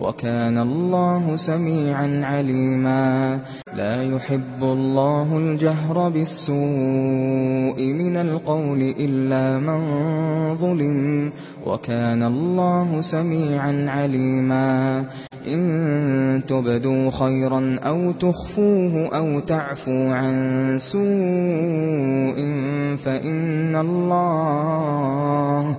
وَكَانَ اللَّهُ سَمِيعًا عَلِيمًا. لَا يُحِبُّ اللَّهُ الْجَهْرَ بِالسُّوءِ مِنَ الْقَوْلِ إِلَّا مَن ظُلِمَ. وَكَانَ اللَّهُ سَمِيعًا عَلِيمًا. إِن تُبْدُوا خَيْرًا أَوْ تُخْفُوهُ أَوْ تَعْفُوا عَن سُوءٍ فَإِنَّ اللَّهَ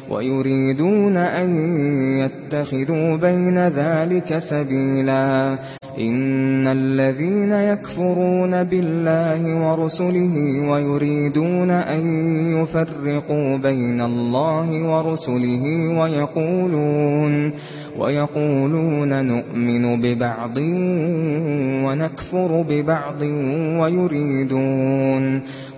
ويريدون أن يتخذوا بين ذلك سبيلا إن الذين يكفرون بالله ورسله ويريدون أن يفرقوا بين الله ورسله ويقولون وَيَقُولُونَ نُؤْمِنُ بِبَعْضٍ وَنَكْفُرُ بِبَعْضٍ وَيُرِيدُونَ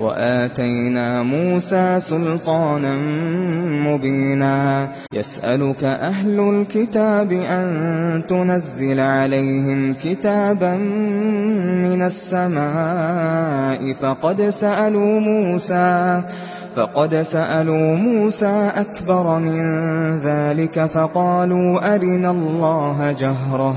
وآتينا موسى سلطانا مبينا. يسألك أهل الكتاب أن تنزل عليهم كتابا من السماء. فقد سألوا موسى فقد سألوا موسى أكبر من ذلك فقالوا أرنا الله جهرة.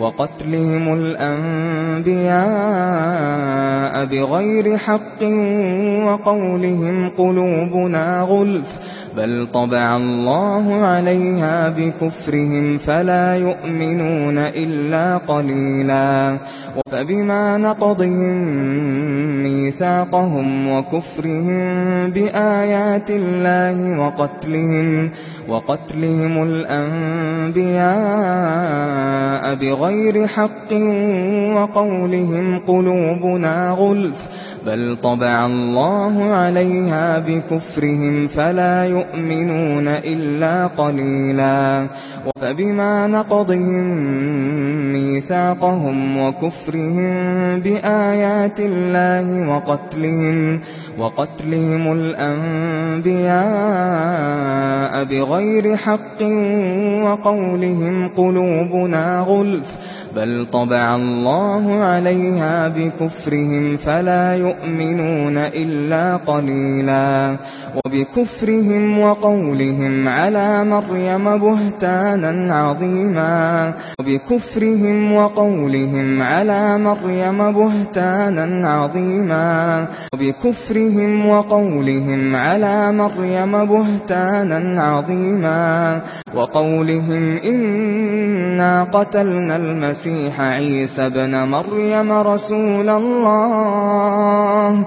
وقتلهم الأنبياء بغير حق وقولهم قلوبنا غلف بل طبع الله عليها بكفرهم فلا يؤمنون إلا قليلا. فبما نقضهم ميثاقهم وكفرهم بآيات الله وقتلهم وقتلهم الأنبياء بغير حق وقولهم قلوبنا غلف بل طبع الله عليها بكفرهم فلا يؤمنون إلا قليلا. وفبما نقضهم ميثاقهم وكفرهم بآيات الله وقتلهم وقتلهم الأنبياء بغير حق وقولهم قلوبنا غلف بل طبع الله عليها بكفرهم فلا يؤمنون إلا قليلا. وبكفرهم وقولهم على مريم بهتانا عظيما. وبكفرهم وقولهم على مريم بهتانا عظيما. وبكفرهم وقولهم على مريم بهتانا عظيما. وقولهم إنا قتلنا المسيح عيسى ابن مريم رسول الله.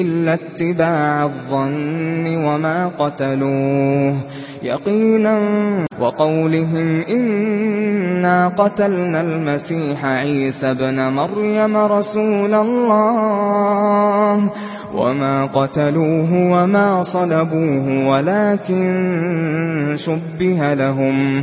إلا اتباع الظن وما قتلوه يقينا وقولهم إنا قتلنا المسيح عيسى بن مريم رسول الله وما قتلوه وما صلبوه ولكن شبه لهم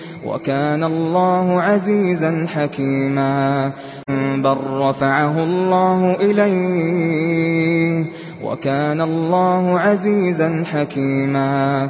وَكَانَ اللَّهُ عَزِيزًا حَكِيمًا. بَل رَّفَعَهُ اللَّهُ إِلَيْهِ. وَكَانَ اللَّهُ عَزِيزًا حَكِيمًا.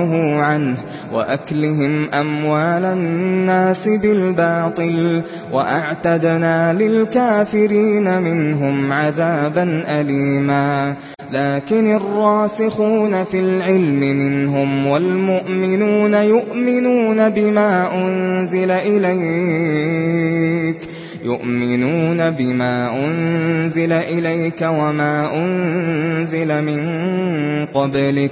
نهوا عنه وأكلهم أموال الناس بالباطل وأعتدنا للكافرين منهم عذابا أليما لكن الراسخون في العلم منهم والمؤمنون يؤمنون بما أنزل إليك يؤمنون بما أنزل إليك وما أنزل من قبلك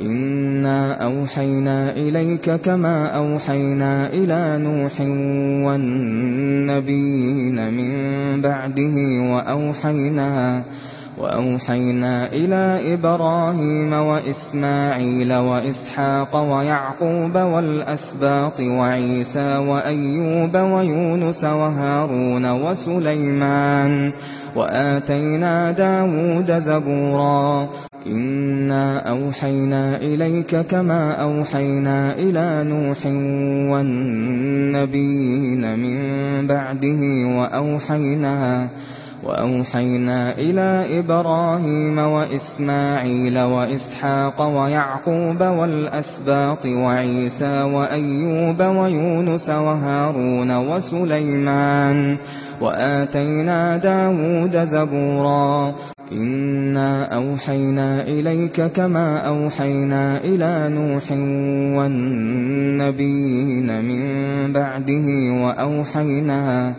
إنا أوحينا إليك كما أوحينا إلى نوح والنبيين من بعده وأوحينا وأوحينا إلى إبراهيم وإسماعيل وإسحاق ويعقوب والأسباط وعيسى وأيوب ويونس وهارون وسليمان وسليمان وآتينا داود زبورا. إنا أوحينا إليك كما أوحينا إلى نوح والنبيين من بعده وأوحينا وأوحينا إلى إبراهيم وإسماعيل وإسحاق ويعقوب والأسباط وعيسى وأيوب ويونس وهارون وسليمان وسليمان وآتينا داود زبورا. إنا أوحينا إليك كما أوحينا إلى نوح والنبيين من بعده وأوحينا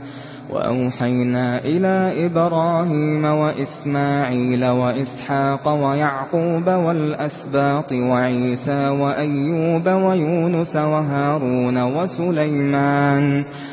وأوحينا إلى إبراهيم وإسماعيل وإسحاق ويعقوب والأسباط وعيسى وأيوب ويونس وهارون وسليمان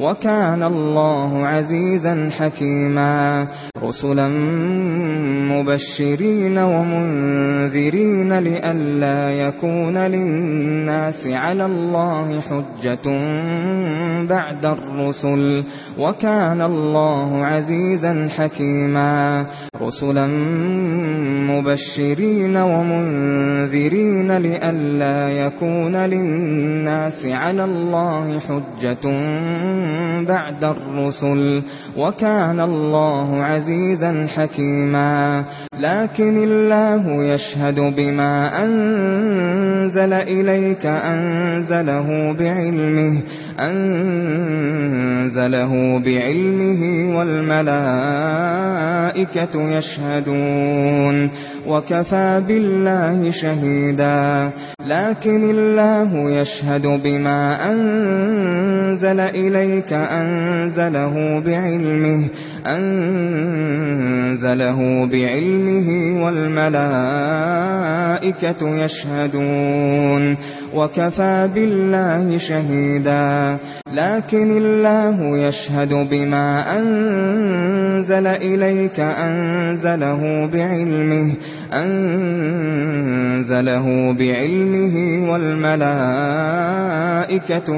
وَكَانَ اللَّهُ عَزِيزًا حَكِيمًا. رُسُلًا مُبَشِّرِينَ وَمُنذِرِينَ لِئَلَّا يَكُونَ لِلنَّاسِ عَلَى اللَّهِ حُجَّةٌ بَعْدَ الرُّسُلِ. وَكَانَ اللَّهُ عَزِيزًا حَكِيمًا. رُسُلًا مُبَشِّرِينَ وَمُنذِرِينَ لِئَلَّا يَكُونَ لِلنَّاسِ عَلَى اللَّهِ حُجَّةٌ بَعْدَ الرُّسُلِ. وَكَانَ اللَّهُ عَزِيزًا حَكِيمًا. لَكِنَّ اللَّهَ يَشْهَدُ بِمَا أَنزَلَ إِلَيْكَ أَنزَلَهُ بِعِلْمِهِ. أنزله بعلمه والملائكة يشهدون وكفى بالله شهيدا لكن الله يشهد بما أنزل إليك أنزله بعلمه أنزله بعلمه والملائكة يشهدون وكفى بالله شهيدا لكن الله يشهد بما أنزل إليك أنزله بعلمه أنزله بعلمه والملائكة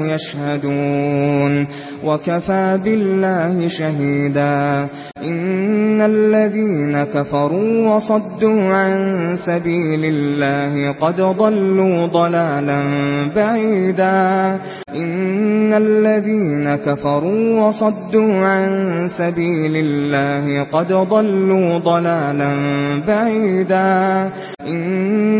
يشهدون وَكَفَى بِاللَّهِ شَهِيدًا. إِنَّ الَّذِينَ كَفَرُوا وَصَدُّوا عَن سَبِيلِ اللَّهِ قَدْ ضَلُّوا ضَلَالًا بَعِيدًا. إِنَّ الَّذِينَ كَفَرُوا وَصَدُّوا عَن سَبِيلِ اللَّهِ قَدْ ضَلُّوا ضَلَالًا بَعِيدًا. إِنَّ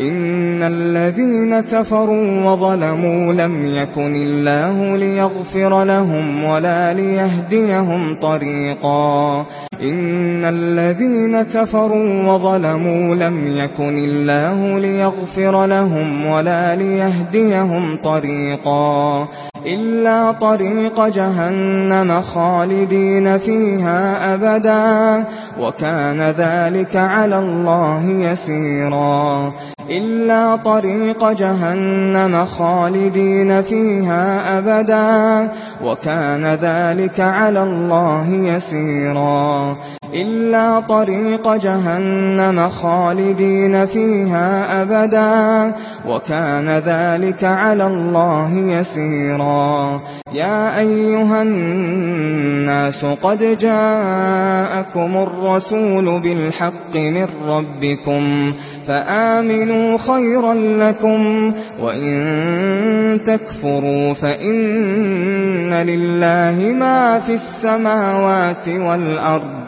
إن الذين كفروا وظلموا لم يكن الله ليغفر لهم ولا ليهديهم طريقا إن الذين كفروا وظلموا لم يكن الله ليغفر لهم ولا ليهديهم طريقا إلا طريق جهنم خالدين فيها أبدا وكان ذلك على الله يسيرا إلا طريق جهنم خالدين فيها أبدا وكان ذلك على الله يسيرا إلا طريق جهنم خالدين فيها أبدا وكان ذلك على الله يسيرا يا أيها الناس قد جاءكم الرسول بالحق من ربكم فآمنوا خيرا لكم وإن تكفروا فإن لله ما في السماوات والأرض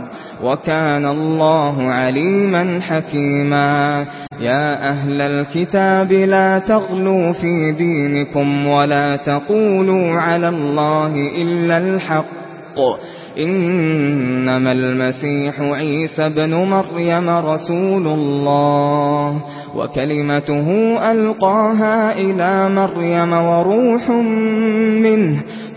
وَكَانَ اللَّهُ عَلِيمًا حَكِيمًا. يَا أَهْلَ الْكِتَابِ لَا تَغْلُوا فِي دِينِكُمْ وَلَا تَقُولُوا عَلَى اللَّهِ إِلَّا الْحَقَّ. إِنَّمَا الْمَسِيحُ عِيسَى ابْنُ مَرْيَمَ رَسُولُ اللَّهِ. وَكَلِمَتُهُ أَلْقَاهَا إِلَى مَرْيَمَ وَرُوحٌ مِّنْهُ.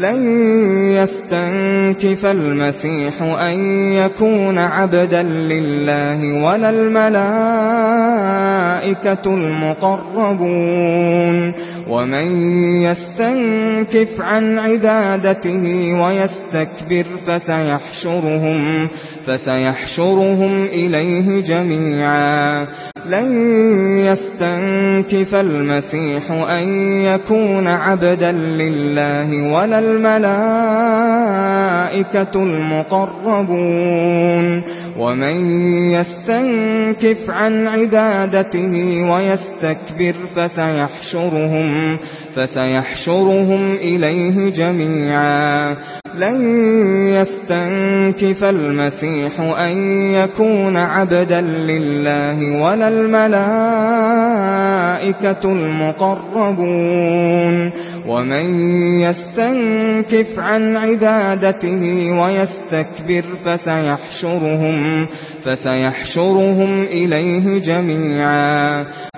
لن يستنكف المسيح أن يكون عبدا لله ولا الملائكة المقربون ومن يستنكف عن عبادته ويستكبر فسيحشرهم, فسيحشرهم إليه جميعا لن يستنكف المسيح أن يكون عبدا لله ولا الملائكة المقربون ومن يستنكف عن عبادته ويستكبر فسيحشرهم, فسيحشرهم إليه جميعا لن يستنكف المسيح أن يكون عبدا لله ولا الملائكة المقربون ومن يستنكف عن عبادته ويستكبر فسيحشرهم, فسيحشرهم إليه جميعا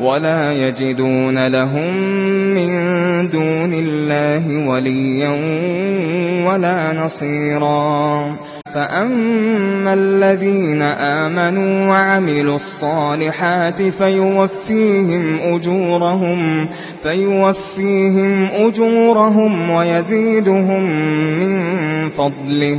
ولا يجدون لهم من دون الله وليا ولا نصيرا. فأما الذين آمنوا وعملوا الصالحات فيوفيهم أجورهم فيوفيهم أجورهم ويزيدهم من فضله.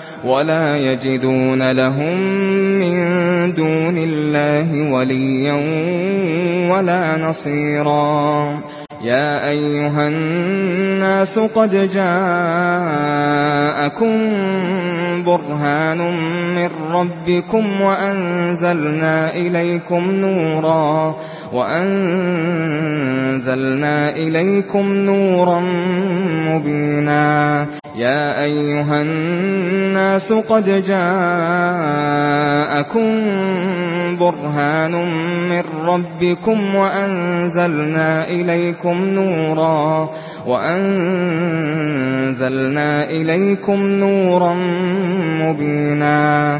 ولا يجدون لهم من دون الله وليا ولا نصيرا. يا أيها الناس قد جاءكم برهان من ربكم وأنزلنا إليكم نورا. وأنزلنا إليكم نورا مبينا يا أيها الناس قد جاءكم برهان من ربكم وأنزلنا إليكم نورا وأنزلنا إليكم نورا مبينا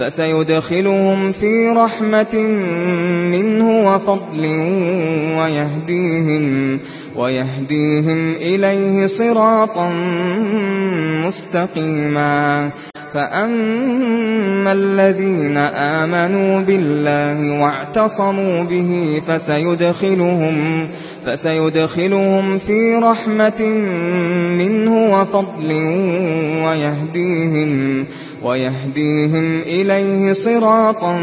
فسيدخلهم في رحمة منه وفضل ويهديهم ويهديهم إليه صراطا مستقيما. فأما الذين آمنوا بالله واعتصموا به فسيدخلهم فسيدخلهم في رحمة منه وفضل ويهديهم ويهديهم إليه صراطا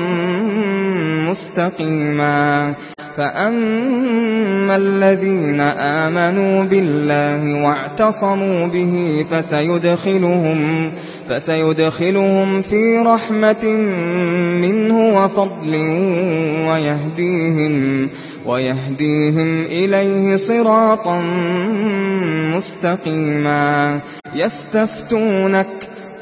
مستقيما فأما الذين آمنوا بالله واعتصموا به فسيدخلهم فسيدخلهم في رحمة منه وفضل ويهديهم ويهديهم إليه صراطا مستقيما يستفتونك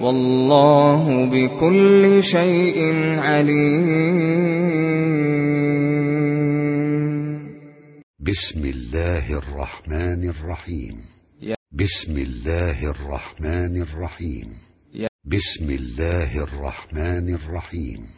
والله بكل شيء عليم. بسم الله الرحمن الرحيم. بسم الله الرحمن الرحيم. بسم الله الرحمن الرحيم.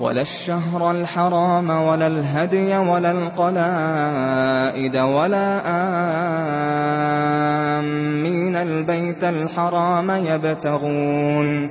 ولا الشهر الحرام ولا الهدي ولا القلائد ولا آمين. البيت الحرام يبتغون.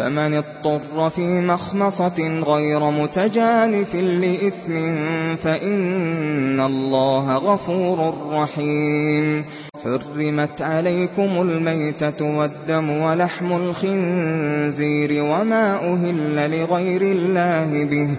فمن اضطر في مخمصة غير متجانف لإثم فإن الله غفور رحيم. حرمت عليكم الميتة والدم ولحم الخنزير وما أهل لغير الله به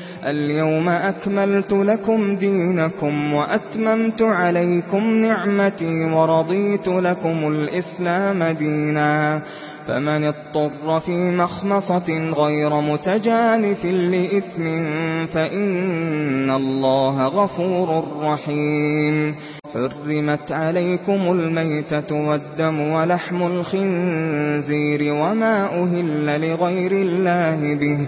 اليوم أكملت لكم دينكم وأتممت عليكم نعمتي ورضيت لكم الإسلام دينا. فمن اضطر في مخمصة غير متجانف لإثم فإن الله غفور رحيم. حرمت عليكم الميتة والدم ولحم الخنزير وما أهل لغير الله به.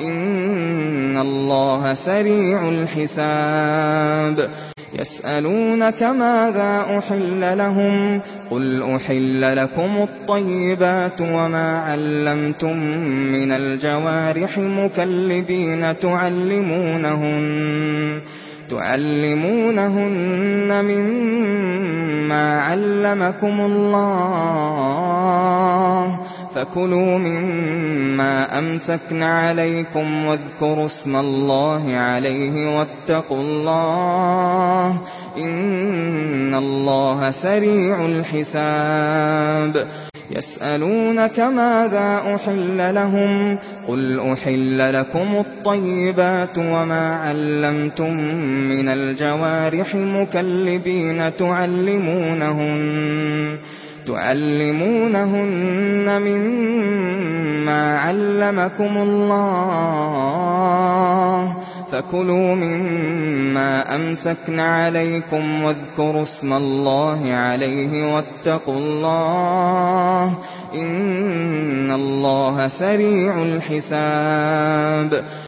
إن الله سريع الحساب يسألونك ماذا أحل لهم قل أحل لكم الطيبات وما علمتم من الجوارح مكلبين تعلمونهن تعلمونهن مما علمكم الله فَكُلُوا مِمَّا أَمْسَكْنَا عَلَيْكُمْ وَاذْكُرُوا اسْمَ اللَّهِ عَلَيْهِ وَاتَّقُوا اللَّهَ إِنَّ اللَّهَ سَرِيعُ الْحِسَابِ يَسْأَلُونَكَ مَاذَا أُحِلَّ لَهُمْ قُلْ أُحِلَّ لَكُمُ الطَّيِّبَاتُ وَمَا عَلَّمْتُم مِّنَ الْجَوَارِحِ مُكَلِّبِينَ تُعَلِّمُونَهُنَّ تعلمونهن مما علمكم الله فكلوا مما أمسكن عليكم واذكروا اسم الله عليه واتقوا الله إن الله سريع الحساب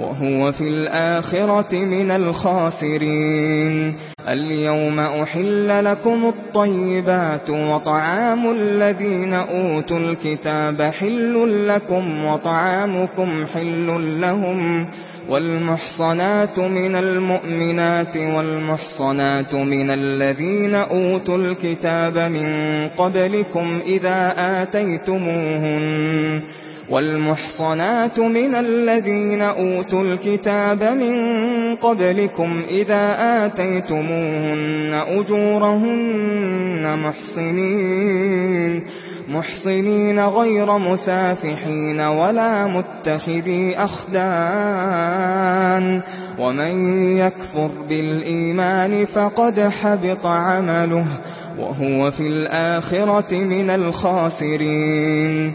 وهو في الآخرة من الخاسرين. اليوم أحل لكم الطيبات وطعام الذين أوتوا الكتاب حل لكم وطعامكم حل لهم والمحصنات من المؤمنات والمحصنات من الذين أوتوا الكتاب من قبلكم إذا آتيتموهن. والمحصنات من الذين أوتوا الكتاب من قبلكم إذا آتيتمون أجورهن محصنين محصنين غير مسافحين ولا متخذي أخدان ومن يكفر بالإيمان فقد حبط عمله وهو في الآخرة من الخاسرين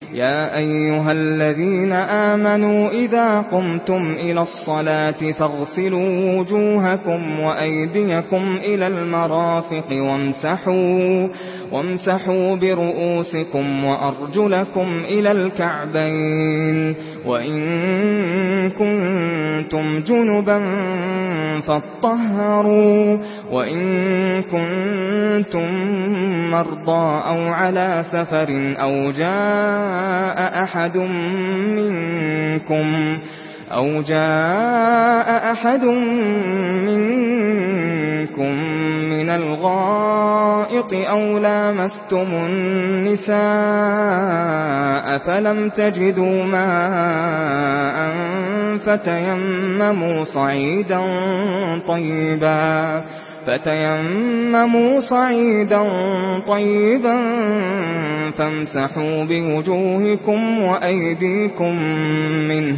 يا أيها الذين آمنوا إذا قمتم إلى الصلاة فاغسلوا وجوهكم وأيديكم إلى المرافق وامسحوا وامسحوا برؤوسكم وأرجلكم إلى الكعبين وإن كنتم كُنتُمْ جُنُبًا فَاطَّهَّرُوا وَإِن كُنتُم مَّرْضَىٰ أَوْ عَلَىٰ سَفَرٍ أَوْ جَاءَ أَحَدٌ مِّنكُم مِنَ أَوْ جَاءَ أَحَدٌ مِّنكُم مِّنَ الْغَائِطِ أَوْ لَامَسْتُمُ النِّسَاءَ فَلَمْ تَجِدُوا مَاءً فَتَيَمَّمُوا صَعِيدًا طَيِّبًا فَتَيَمَّمُوا صَعِيدًا طَيِّبًا فَامْسَحُوا بِوُجُوهِكُمْ وَأَيْدِيكُمْ مِنْهُ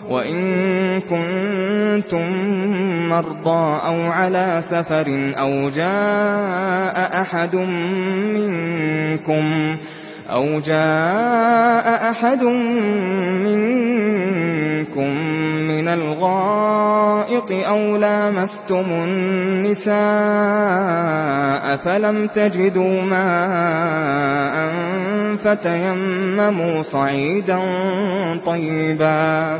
وَإِن كُنتُم مَّرْضَىٰ أَوْ عَلَىٰ سَفَرٍ أَوْ جَاءَ أَحَدٌ مِّنكُم أَوْ جَاءَ أَحَدٌ مِّنكُم مِّنَ الْغَائِطِ أَوْ لَامَسْتُمُ النِّسَاءَ فَلَمْ تَجِدُوا مَاءً فَتَيَمَّمُوا صَعِيدًا طَيِّبًا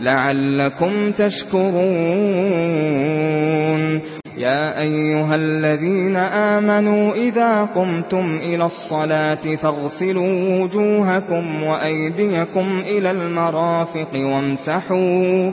لعلكم تشكرون يا ايها الذين امنوا اذا قمتم إلى الصلاة فاغسلوا وجوهكم وايديكم إلى المرافق وامسحوا۔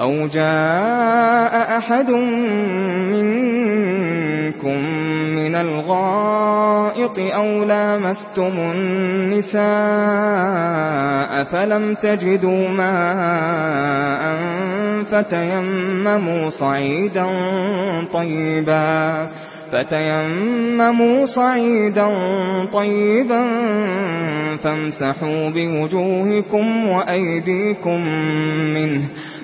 أَوْ جَاءَ أَحَدٌ مِّنكُم مِّنَ الْغَائِطِ أَوْ لَامَسْتُمُ النِّسَاءَ فَلَمْ تَجِدُوا مَاءً فَتَيَمَّمُوا صَعِيدًا طَيِّبًا فَتَيَمَّمُوا صَعِيدًا طَيِّبًا فَامْسَحُوا بِوُجُوهِكُمْ وَأَيْدِيكُمْ مِنْهُ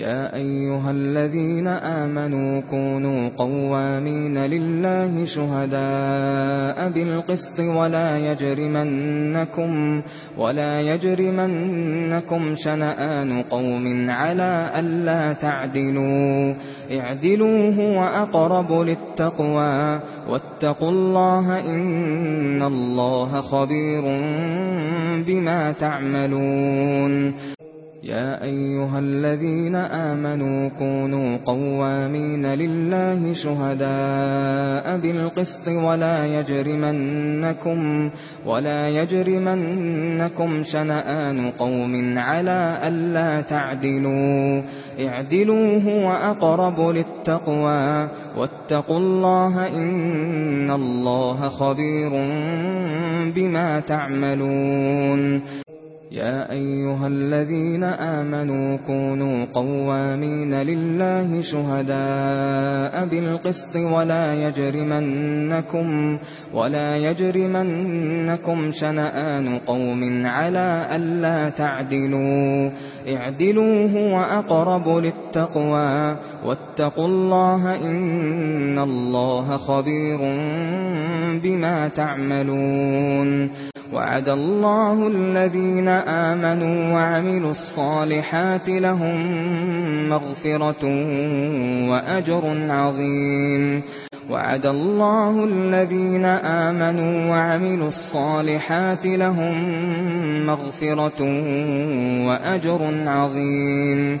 يا أيها الذين آمنوا كونوا قوامين لله شهداء بالقسط ولا يجرمنكم ولا يجرمنكم شنآن قوم على ألا تعدلوا اعدلوا هو أقرب للتقوى واتقوا الله إن الله خبير بما تعملون يا أيها الذين آمنوا كونوا قوامين لله شهداء بالقسط ولا يجرمنكم ولا يجرمنكم شنآن قوم على ألا تعدلوا اعدلوا هو أقرب للتقوى واتقوا الله إن الله خبير بما تعملون يا أيها الذين آمنوا كونوا قوامين لله شهداء بالقسط ولا يجرمنكم ولا يجرمنكم شنآن قوم على ألا تعدلوا اعدلوا هو اقرب للتقوى واتقوا الله إن الله خبير بما تعملون وعد الله الذين آمنوا وعملوا الصالحات لهم مغفرة وأجر عظيم. وعد الله الذين آمنوا وعملوا الصالحات لهم مغفرة وأجر عظيم.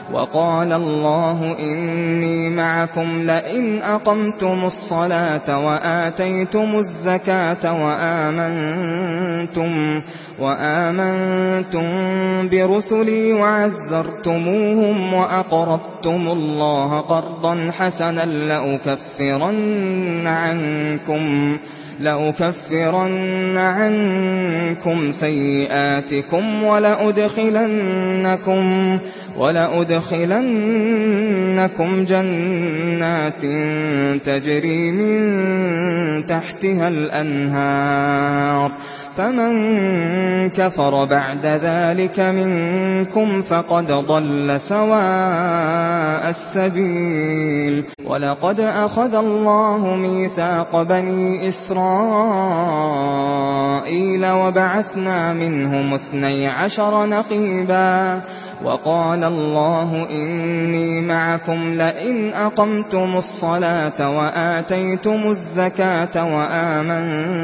وقال الله إني معكم لئن أقمتم الصلاة وآتيتم الزكاة وآمنتم, وآمنتم برسلي وعزرتموهم وَأَقْرَضْتُمُ الله قرضا حسنا لأكفرن عنكم لأكفرن عنكم سيئاتكم ولأدخلنكم ولأدخلنكم جنات تجري من تحتها الأنهار فمن كفر بعد ذلك منكم فقد ضل سواء السبيل. ولقد أخذ الله ميثاق بني إسرائيل وبعثنا منهم اثني عشر نقيبا. وقال الله إني معكم لئن أقمتم الصلاة وآتيتم الزكاة وآمنتم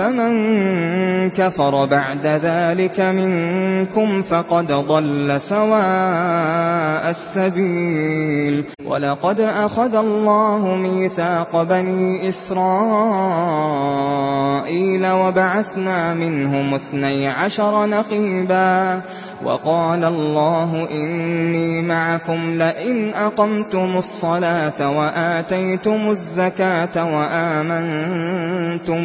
فمن كفر بعد ذلك منكم فقد ضل سواء السبيل. ولقد أخذ الله ميثاق بني إسرائيل وبعثنا منهم اثني عشر نقيبا. وقال الله إني معكم لئن أقمتم الصلاة وآتيتم الزكاة وآمنتم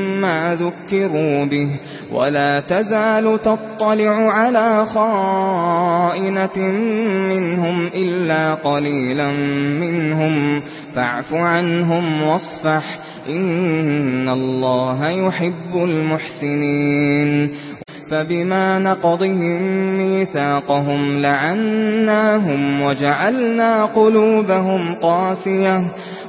ما ذكروا به ولا تزال تطلع على خائنة منهم إلا قليلا منهم. فاعف عنهم واصفح. إن الله يحب المحسنين. فبما نقضهم ميثاقهم لعناهم وجعلنا قلوبهم قاسية.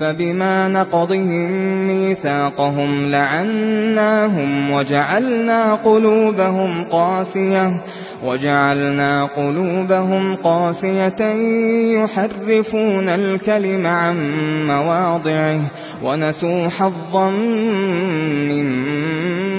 فبما نقضهم ميثاقهم لعناهم وجعلنا قلوبهم قاسية وجعلنا قلوبهم قاسية يحرفون الكلم عن مواضعه ونسوا حظا مما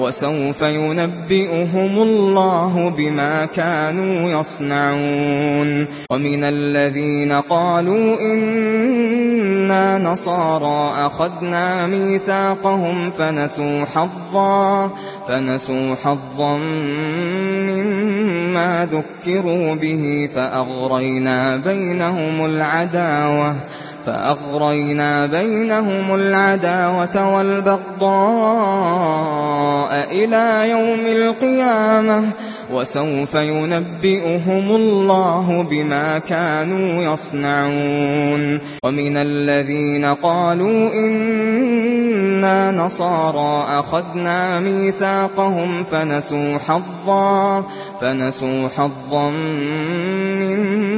وسوف ينبئهم الله بما كانوا يصنعون. ومن الذين قالوا إنا نصارى أخذنا ميثاقهم فنسوا حظا فنسوا حظا مما ذكروا به فأغرينا بينهم العداوة. فأغرينا بينهم العداوة والبغضاء إلى يوم القيامة وسوف ينبئهم الله بما كانوا يصنعون ومن الذين قالوا إنا نصارى أخذنا ميثاقهم فنسوا حظا, فنسوا حظا من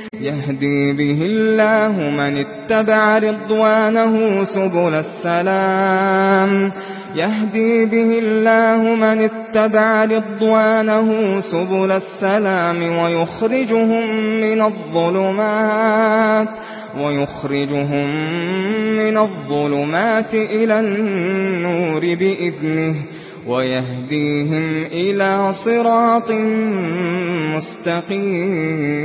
يهدي به الله من اتبع رضوانه سبل السلام. يهدي به الله من اتبع رضوانه سبل السلام ويخرجهم من الظلمات ويخرجهم من الظلمات إلى النور بإذنه. ويهديهم إلى صراط مستقيم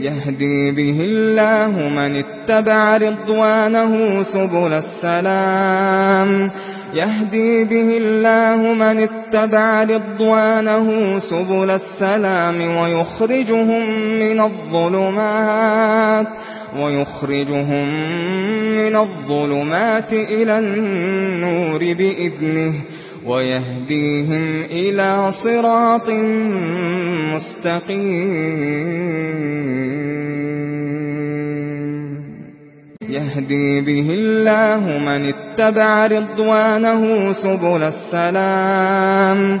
يهدي به الله من اتبع رضوانه سبل السلام يهدي به الله من اتبع رضوانه سبل السلام ويخرجهم من الظلمات ويخرجهم من الظلمات إلى النور بإذنه ويهديهم إلى صراط مستقيم. يهدي به الله من اتبع رضوانه سبل السلام.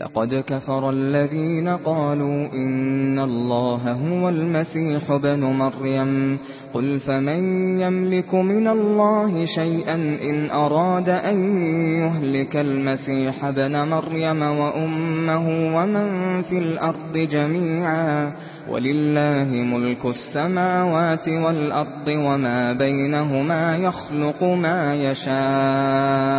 لقد كفر الذين قالوا إن الله هو المسيح بن مريم. قل فمن يملك من الله شيئا إن أراد أن يهلك المسيح بن مريم وأمه ومن في الأرض جميعا. ولله ملك السماوات والأرض وما بينهما يخلق ما يشاء.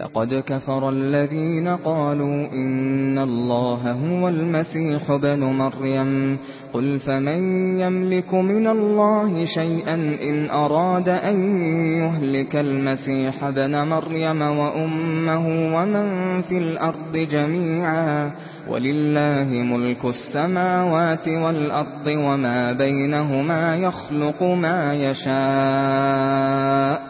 لقد كفر الذين قالوا إن الله هو المسيح بن مريم. قل فمن يملك من الله شيئا إن أراد أن يهلك المسيح بن مريم وأمه ومن في الأرض جميعا. ولله ملك السماوات والأرض وما بينهما يخلق ما يشاء.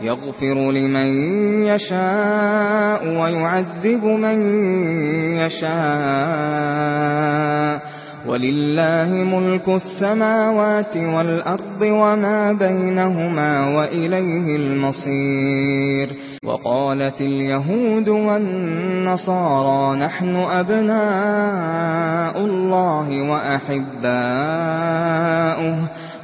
يغفر لمن يشاء ويعذب من يشاء. ولله ملك السماوات والأرض وما بينهما وإليه المصير. وقالت اليهود والنصارى نحن أبناء الله وأحباؤه.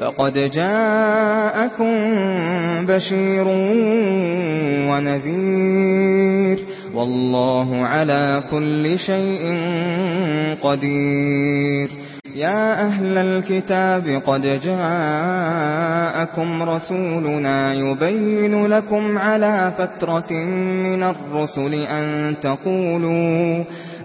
فقد جاءكم بشير ونذير والله على كل شيء قدير يا أهل الكتاب قد جاءكم رسولنا يبين لكم على فترة من الرسل أن تقولوا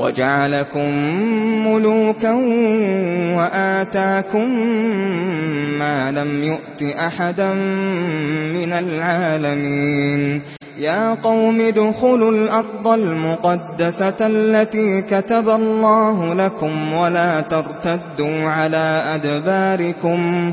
وَجَعَلَكُم مُّلُوكًا وَآتَاكُم مَّا لَمْ يُؤْتِ أَحَدًا مِّنَ الْعَالَمِينَ. يَا قَوْمِ ادْخُلُوا الْأَرْضَ الْمُقَدَّسَةَ الَّتِي كَتَبَ اللَّهُ لَكُمْ وَلَا تَرْتَدُّوا عَلَى أَدْبَارِكُمْ.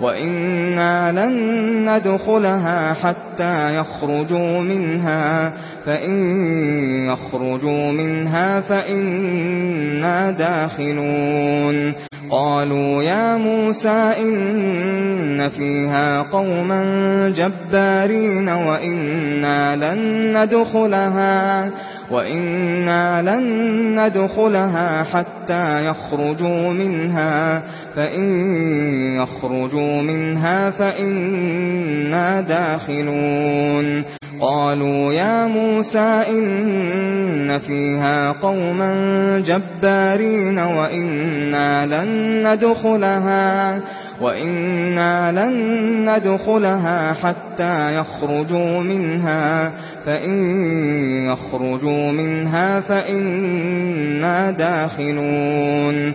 وَإِنَّا لَن نَّدْخُلَهَا حَتَّى يَخْرُجُوا مِنْهَا فَإِن يَخْرُجُوا مِنْهَا فَإِنَّا دَاخِلُونَ. قَالُوا يَا مُوسَى إِنَّ فِيهَا قَوْمًا جَبَّارِينَ وَإِنَّا لَن نَّدْخُلَهَا وَإِنَّا لَن نَّدْخُلَهَا حَتَّى يَخْرُجُوا مِنْهَا. فَإِن يَخْرُجُوا مِنْهَا فَإِنَّا دَاخِلُونَ قَالُوا يَا مُوسَى إِنَّ فِيهَا قَوْمًا جَبَّارِينَ وَإِنَّا لَن نَّدْخُلَهَا وَإِنَّا لَن نَّدْخُلَهَا حَتَّى يَخْرُجُوا مِنْهَا فَإِن يَخْرُجُوا مِنْهَا فَإِنَّا دَاخِلُونَ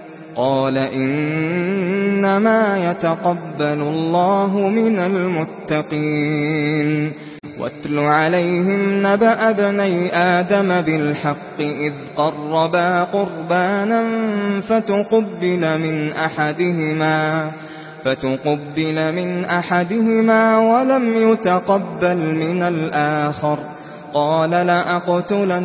قال إنما يتقبل الله من المتقين. واتل عليهم نبأ بني آدم بالحق إذ قربا قربانا فتقبل من أحدهما فتقبل من أحدهما ولم يتقبل من الآخر. قال لأقتلنك.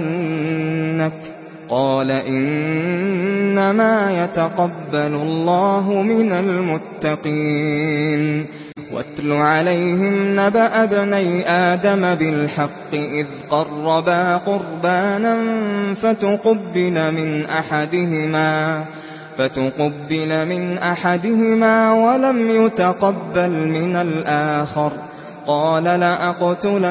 قال إنما يتقبل الله من المتقين. واتل عليهم نبأ بني آدم بالحق إذ قربا قربانا فتقبل من أحدهما فتقبل من أحدهما ولم يتقبل من الآخر. قال لأقتلنك.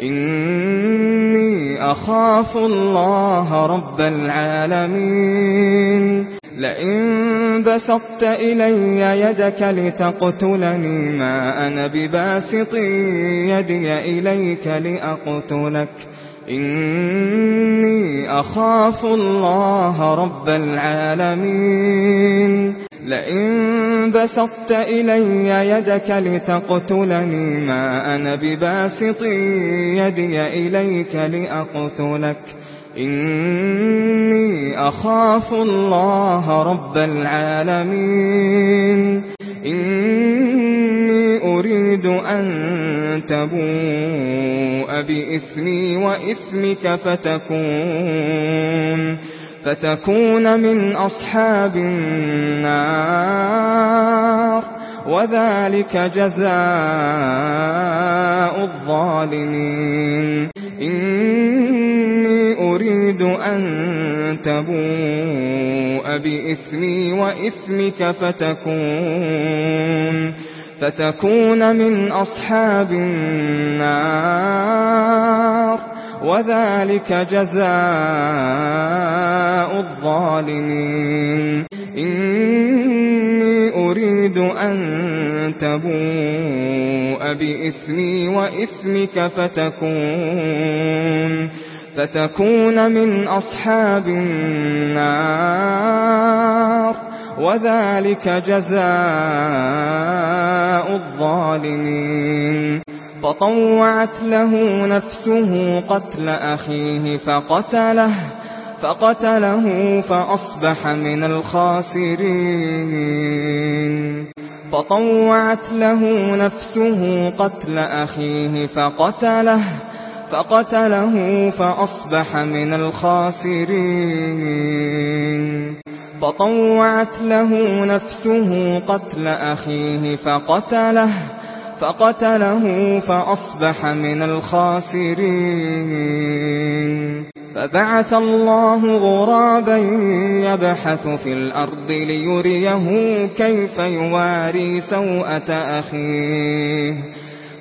إني أخاف الله رب العالمين. لئن بسطت إلي يدك لتقتلني ما أنا بباسط يدي إليك لأقتلك. إني أخاف الله رب العالمين. لئن بسطت إلي يدك لتقتلني ما أنا بباسط يدي إليك لأقتلك. إني أخاف الله رب العالمين. إني أريد أن تبوء بإثمي وإثمك فتكون فتكون من أصحاب النار. وذلك جزاء الظالمين. إني تريد أن تبوء بإثمي وإثمك فتكون فتكون من أصحاب النار وذلك جزاء الظالمين. إني أريد أن تبوء بإثمي وإثمك فتكون فتكون من أصحاب النار وذلك جزاء الظالمين. فطوعت له نفسه قتل أخيه فقتله فقتله فأصبح من الخاسرين. فطوعت له نفسه قتل أخيه فقتله فقتله فأصبح من الخاسرين. فطوعت له نفسه قتل أخيه فقتله فقتله فأصبح من الخاسرين. فبعث الله غرابا يبحث في الأرض ليريه كيف يواري سوءة أخيه.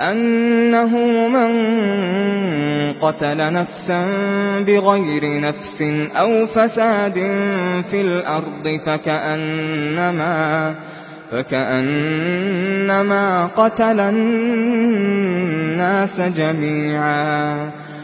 أنه من قتل نفسا بغير نفس أو فساد في الأرض فكأنما فكأنما قتل الناس جميعا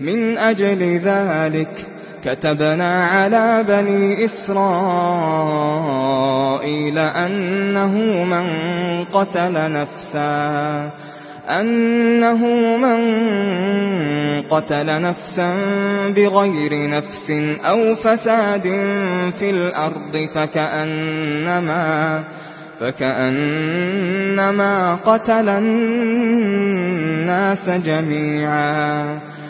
مِنْ أَجْلِ ذَلِكَ كَتَبْنَا عَلَى بَنِي إِسْرَائِيلَ أَنَّهُ مَنْ قَتَلَ نَفْسًا أنه من قتل نفسا بغير نفس أو فساد في الأرض فكأنما فكأنما قتل الناس جميعا.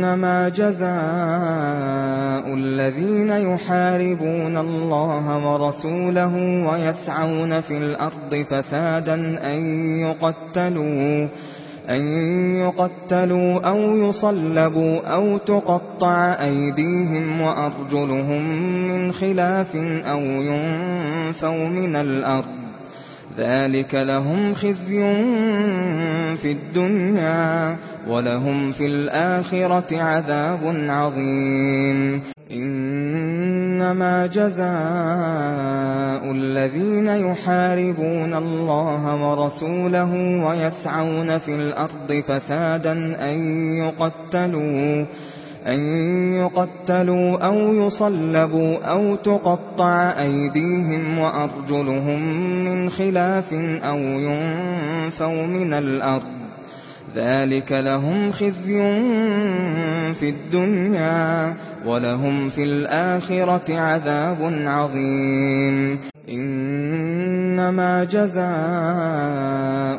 إنما جزاء الذين يحاربون الله ورسوله ويسعون في الأرض فسادا أن يقتلوا أن يقتلوا أو يصلبوا أو تقطع أيديهم وأرجلهم من خلاف أو ينفوا من الأرض. ذلك لهم خزي في الدنيا. وَلَهُمْ فِي الْآخِرَةِ عَذَابٌ عَظِيمٌ. إِنَّمَا جَزَاءُ الَّذِينَ يُحَارِبُونَ اللَّهَ وَرَسُولَهُ وَيَسْعَوْنَ فِي الْأَرْضِ فَسَادًا أَن يُقَتَّلُوا أن يقتلوا أو يصلبوا أو تقطع أيديهم وأرجلهم من خلاف أو ينفوا من الأرض. ذلك لهم خزي في الدنيا ولهم في الآخرة عذاب عظيم إنما جزاء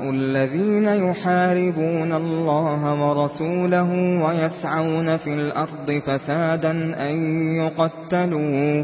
الذين يحاربون الله ورسوله ويسعون في الأرض فسادا أن يقتلوا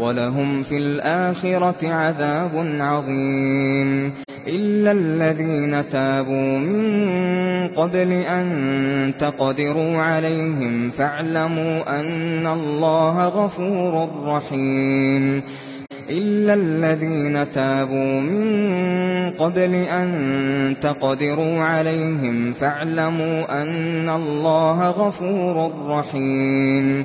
وَلَهُمْ فِي الْآخِرَةِ عَذَابٌ عَظِيمٌ إِلَّا الَّذِينَ تَابُوا مِن قَبْلِ أَن تَقْدِرُوا عَلَيْهِمْ فَاعْلَمُوا أَنَّ اللَّهَ غَفُورٌ رَّحِيمٌ إِلَّا الَّذِينَ تَابُوا مِن قَبْلِ أَن تَقْدِرُوا عَلَيْهِمْ فَاعْلَمُوا أَنَّ اللَّهَ غَفُورٌ رَّحِيمٌ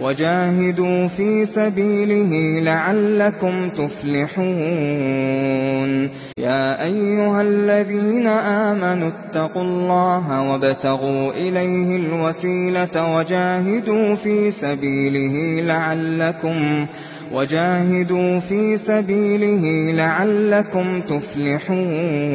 وجاهدوا في سبيله لعلكم تفلحون. يا أيها الذين آمنوا اتقوا الله وابتغوا إليه الوسيلة وجاهدوا في سبيله لعلكم وجاهدوا في سبيله لعلكم تفلحون.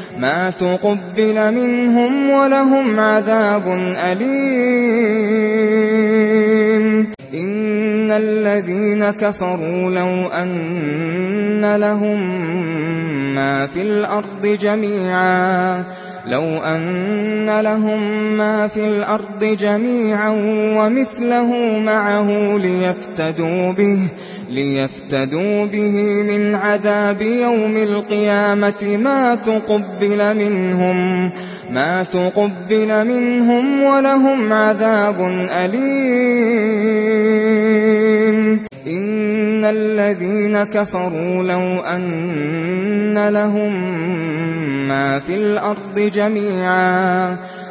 ما تقبل منهم ولهم عذاب أليم. إن الذين كفروا لو أن لهم ما في الأرض جميعا لو أن لهم ما في الأرض جميعا ومثله معه ليفتدوا به لِيَفْتَدُوا بِهِ مِنْ عَذَابِ يَوْمِ الْقِيَامَةِ مَا تُقَبَّلَ مِنْهُمْ مَا تُقَبَّلَ مِنْهُمْ وَلَهُمْ عَذَابٌ أَلِيمٌ إِنَّ الَّذِينَ كَفَرُوا لَوْ أَنَّ لَهُم مَّا فِي الْأَرْضِ جَمِيعًا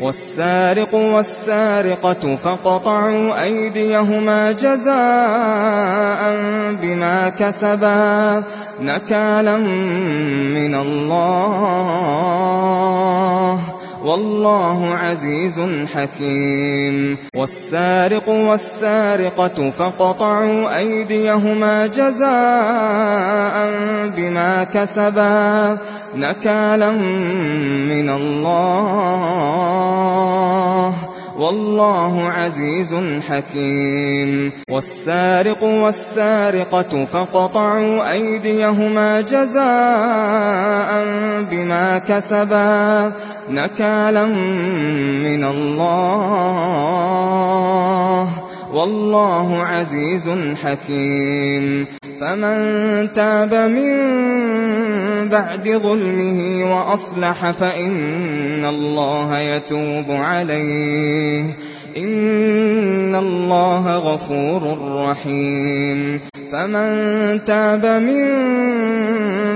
والسارق والسارقة فقطعوا أيديهما جزاء بما كسبا نكالا من الله والله عزيز حكيم. والسارق والسارقة فقطعوا أيديهما جزاء بما كسبا. نكالا من الله. والله عزيز حكيم. والسارق والسارقة فقطعوا أيديهما جزاء بما كسبا. نكالا من الله. والله عزيز حكيم. فمن تاب من بعد ظلمه وأصلح فإن الله يتوب عليه. إن الله غفور رحيم. فمن تاب من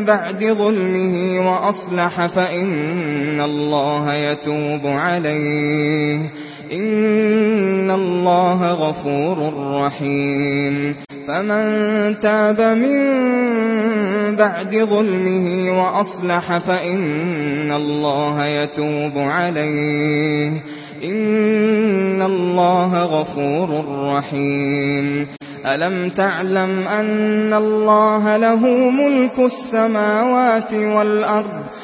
بعد ظلمه وأصلح فإن الله يتوب عليه. إن الله غفور رحيم. فمن تاب من بعد ظلمه وأصلح فإن الله يتوب عليه. إن الله غفور رحيم. ألم تعلم أن الله له ملك السماوات والأرض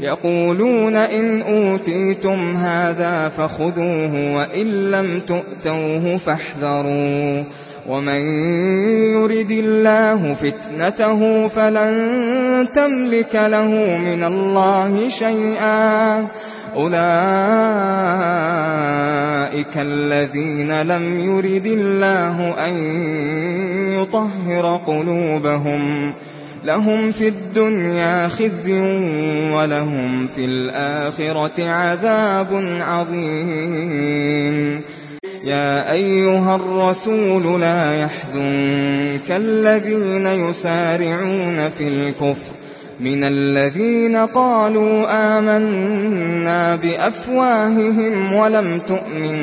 يقولون إن أوتيتم هذا فخذوه وإن لم تؤتوه فاحذروا ومن يرد الله فتنته فلن تملك له من الله شيئا أولئك الذين لم يرد الله أن يطهر قلوبهم لهم في الدنيا خزي ولهم في الآخرة عذاب عظيم. يا أيها الرسول لا يحزنك الذين يسارعون في الكفر. من الذين قالوا آمنا بأفواههم ولم تؤمن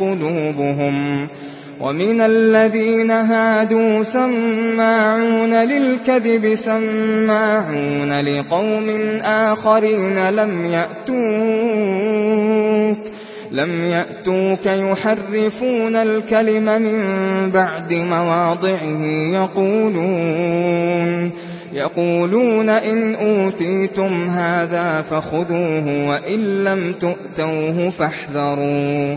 قلوبهم. ومن الذين هادوا سماعون للكذب سماعون لقوم آخرين لم يأتوك لم يأتوك يحرفون الكلم من بعد مواضعه يقولون يقولون إن أوتيتم هذا فخذوه وإن لم تؤتوه فاحذروا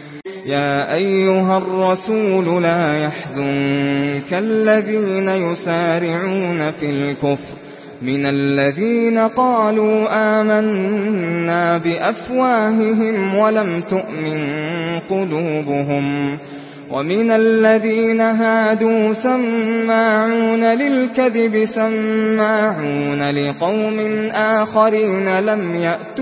يا أيها الرسول لا يحزنك الذين يسارعون في الكفر. من الذين قالوا آمنا بأفواههم ولم تؤمن قلوبهم. ومن الذين هادوا سماعون للكذب سماعون لقوم آخرين لم يأتوك.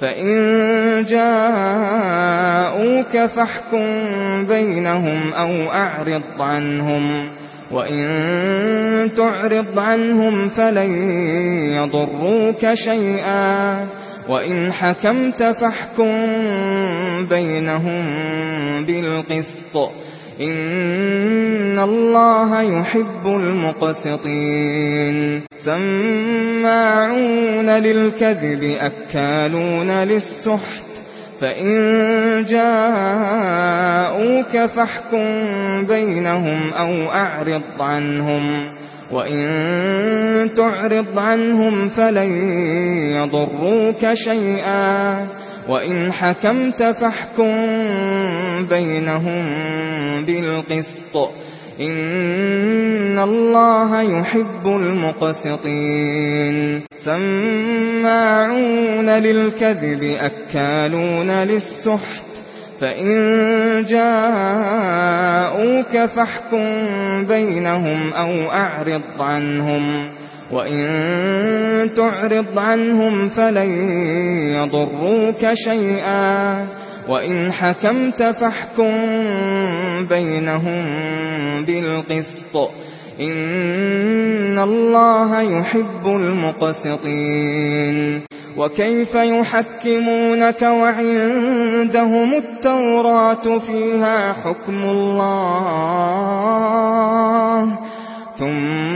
فَإِن جَاءُوكَ فَاحْكُم بَيْنَهُمْ أَوْ أَعْرِضْ عَنْهُمْ وَإِن تُعْرِضْ عَنْهُمْ فَلَن يَضُرُّوكَ شَيْئًا وَإِن حَكَمْتَ فَاحْكُم بَيْنَهُم بِالْقِسْطِ إن الله يحب المقسطين سماعون للكذب أكالون للسحت فإن جاءوك فاحكم بينهم أو أعرض عنهم وَإِن تُعْرِضْ عَنْهُمْ فَلَن يَضُرُّوكَ شَيْئًا وَإِنْ حَكَمْتَ فَاحْكُم بَيْنَهُم بِالْقِسْطِ إِنَّ اللَّهَ يُحِبُّ الْمُقْسِطِينَ. سَمَّاعُونَ لِلْكَذِبِ أَكَّالُونَ لِلسُّحْتِ فَإِن جَاءُوكَ فَاحْكُم بَيْنَهُمْ أَوْ أَعْرِضْ عَنْهُمْ وَإِن تُعْرِضْ عَنْهُمْ فَلَن يَضُرُّوكَ شَيْئًا وَإِن حَكَمْتَ فَاحْكُم بَيْنَهُم بِالْقِسْطِ إِنَّ اللَّهَ يُحِبُّ الْمُقْسِطِينَ وَكَيْفَ يُحَكِّمُونَكَ وَعِندَهُمُ التَّوْرَاةُ فِيهَا حُكْمُ اللَّهِ ثُمَّ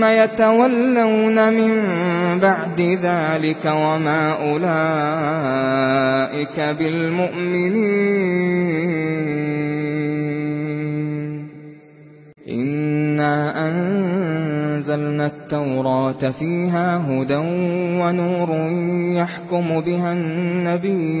ثُمَّ يَتَوَلَّوْنَ مِن بَعْدِ ذَلِكَ وَمَا أُولَئِكَ بِالْمُؤْمِنِينَ. إِنَّا أَنزَلْنَا التَّوْرَاةَ فِيهَا هُدًى وَنُورٌ يَحْكُمُ بِهَا النَّبِيُّونَ.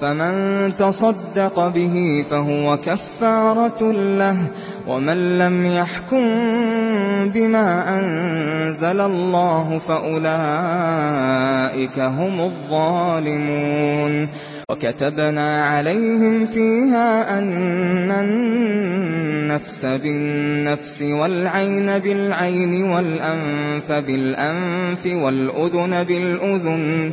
فمن تصدق به فهو كفارة له ومن لم يحكم بما أنزل الله فأولئك هم الظالمون. وكتبنا عليهم فيها أن النفس بالنفس والعين بالعين والأنف بالأنف والأذن بالأذن.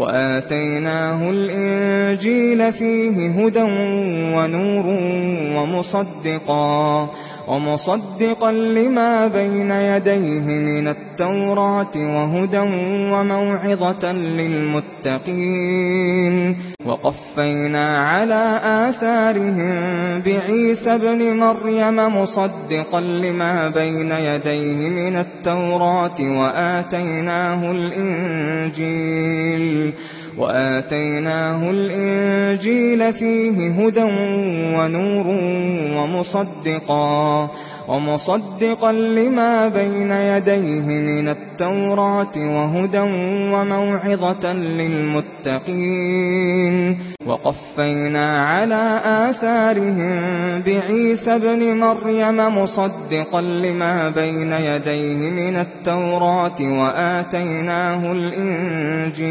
وآتيناه الإنجيل فيه هدى ونور ومصدقا ومصدقا لما بين يديه من التوراة وهدى وموعظة للمتقين. وقفينا على آثارهم بعيسى بن مريم مصدقا لما بين يديه من التوراة وآتيناه الإنجيل. وآتيناه الإنجيل فيه هدى ونور ومصدقا ومصدقا لما بين يديه من التوراة وهدى وموعظة للمتقين. وقفينا على آثارهم بعيسى بن مريم مصدقا لما بين يديه من التوراة وآتيناه الإنجيل.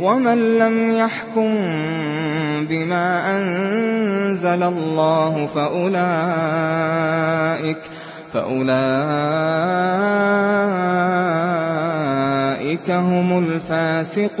ومن لم يحكم بما أنزل الله فأولئك فأولئك هم الفاسقون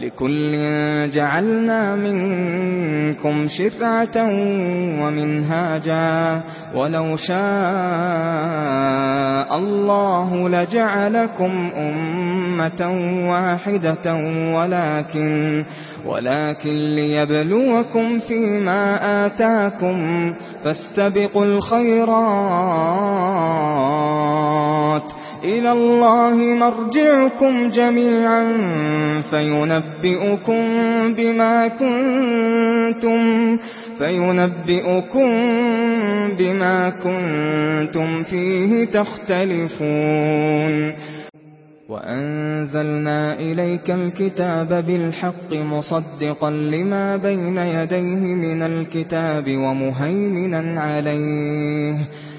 لِكُلٍّ جَعَلْنَا مِنكُمْ شفعة وَمِنْهَاجًا. وَلَوْ شَاءَ اللَّهُ لَجَعَلَكُمْ أُمَّةً وَاحِدَةً وَلَكِن وَلَكِن لِّيَبْلُوَكُمْ فِيمَا آتَاكُمْ. فَاسْتَبِقُوا الْخَيْرَاتِ. إلى الله مرجعكم جميعا فينبئكم بما كنتم فينبئكم بما كنتم فيه تختلفون وأنزلنا إليك الكتاب بالحق مصدقا لما بين يديه من الكتاب ومهيمنا عليه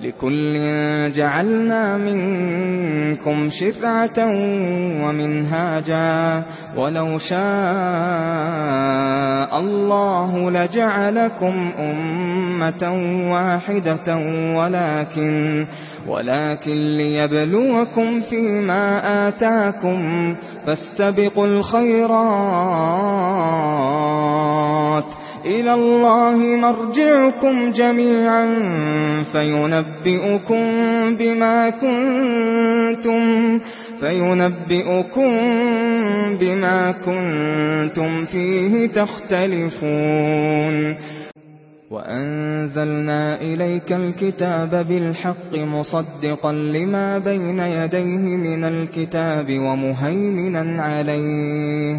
لِكُلٍّ جَعَلْنَا مِنكُمْ شفعة وَمِنْهَاجًا وَلَوْ شَاءَ اللَّهُ لَجَعَلَكُمْ أُمَّةً وَاحِدَةً وَلَكِن وَلَكِن لِّيَبْلُوَكُمْ فِيمَا آتَاكُمْ فَاسْتَبِقُوا الْخَيْرَاتِ إلى الله مرجعكم جميعا فينبئكم بما كنتم فينبئكم بما كنتم فيه تختلفون. وأنزلنا إليك الكتاب بالحق مصدقا لما بين يديه من الكتاب ومهيمنا عليه.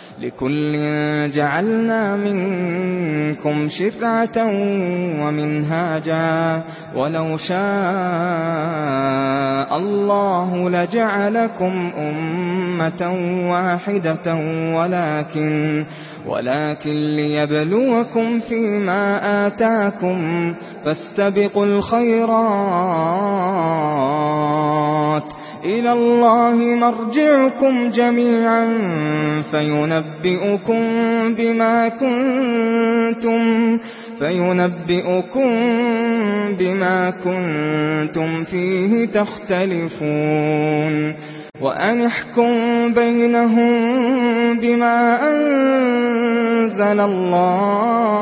لِكُلٍّ جَعَلْنَا مِنكُمْ شِرْعَةً وَمِنْهَاجًا وَلَوْ شَاءَ اللَّهُ لَجَعَلَكُمْ أُمَّةً وَاحِدَةً وَلَكِن وَلَكِن لِّيَبْلُوَكُمْ فِيمَا آتَاكُمْ فَاسْتَبِقُوا الْخَيْرَاتِ إلى الله مرجعكم جميعا فينبئكم بما كنتم فينبئكم بما كنتم فيه تختلفون وأن احكم بينهم بما أنزل الله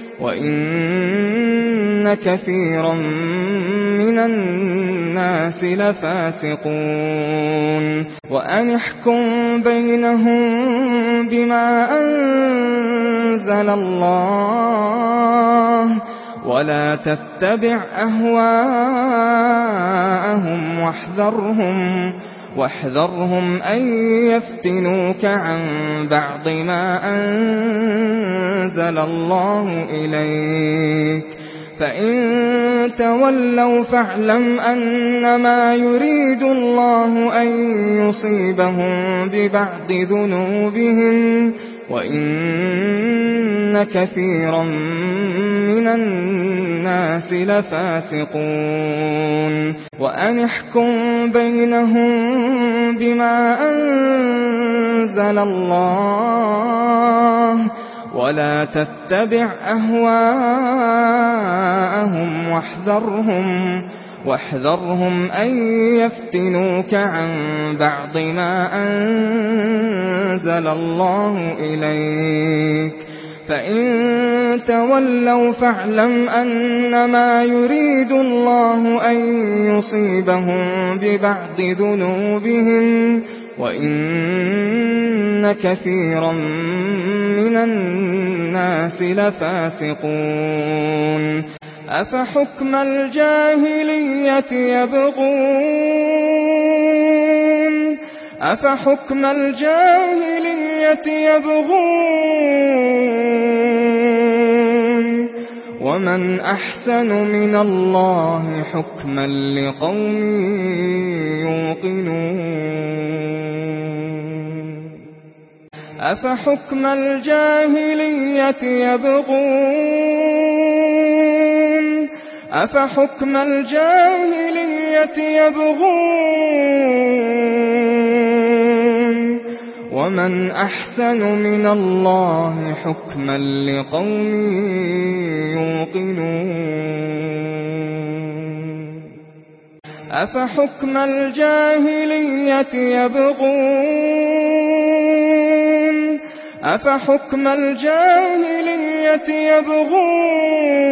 وَإِنَّ كَثِيرًا مِنَ النَّاسِ لَفَاسِقُونَ وَأَنحُكُم بَيْنَهُم بِمَا أَنزَلَ اللَّهُ وَلَا تَتَّبِعْ أَهْوَاءَهُمْ وَاحْذَرْهُمْ وَاحْذَرْهُمْ أَن يَفْتِنُوكَ عَن بَعْضِ مَا أَنزَلَ اللَّهُ إِلَيْكَ فَإِن تَوَلَّوْا فَاعْلَمْ أَنَّمَا يُرِيدُ اللَّهُ أَن يُصِيبَهُم بِبَعْضِ ذُنُوبِهِمْ وَإِنَّ كَثِيرًا مِنَ النَّاسِ لَفَاسِقُونَ وَأَنحُكُم بَيْنَهُم بِمَا أَنزَلَ اللَّهُ وَلَا تَتَّبِعْ أَهْوَاءَهُمْ وَاحْذَرْهُمْ وَاحْذَرْهُمْ أَن يَفْتِنُوكَ عَن بَعْضِ مَا أَنزَلَ اللَّهُ إِلَيْكَ فَإِن تَوَلَّوْا فَاعْلَمْ أَنَّمَا يُرِيدُ اللَّهُ أَن يُصِيبَهُم بِبَعْضِ ذُنُوبِهِمْ وَإِنَّ كَثِيرًا مِنَ النَّاسِ لَفَاسِقُونَ أفحكم الجاهلية يبغون؟ أفحكم الجاهلية يبغون؟ ومن أحسن من الله حكما لقوم يوقنون؟ أفحكم الجاهلية يبغون؟ أفحكم الجاهلية يبغون ومن أحسن من الله حكما لقوم يوقنون أفحكم الجاهلية يبغون أفحكم الجاهلية يبغون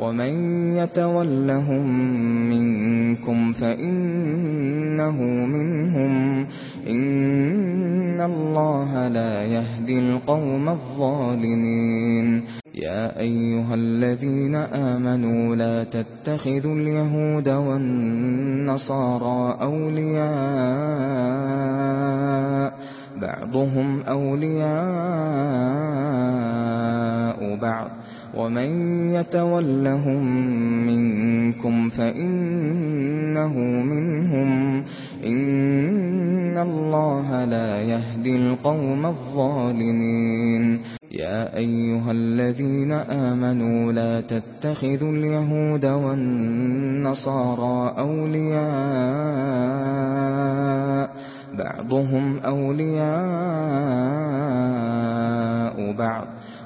ومن يتولهم منكم فإنه منهم إن الله لا يهدي القوم الظالمين. يا أيها الذين آمنوا لا تتخذوا اليهود والنصارى أولياء. بعضهم أولياء بعض. ومن يتولهم منكم فإنه منهم إن الله لا يهدي القوم الظالمين. يا أيها الذين آمنوا لا تتخذوا اليهود والنصارى أولياء بعضهم أولياء بعض.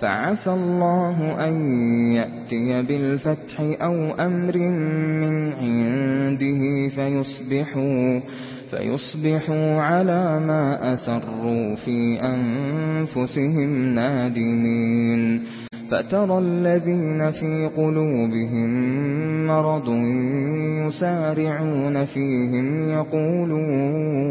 فعسى الله أن يأتي بالفتح أو أمر من عنده فيصبحوا فيصبحوا على ما أسروا في أنفسهم نادمين. فترى الذين في قلوبهم مرض يسارعون فيهم يقولون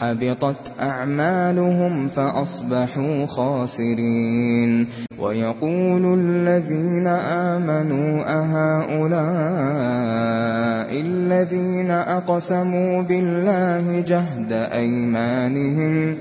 حبطت أعمالهم فأصبحوا خاسرين. ويقول الذين آمنوا أهؤلاء الذين أقسموا بالله جهد أيمانهم؟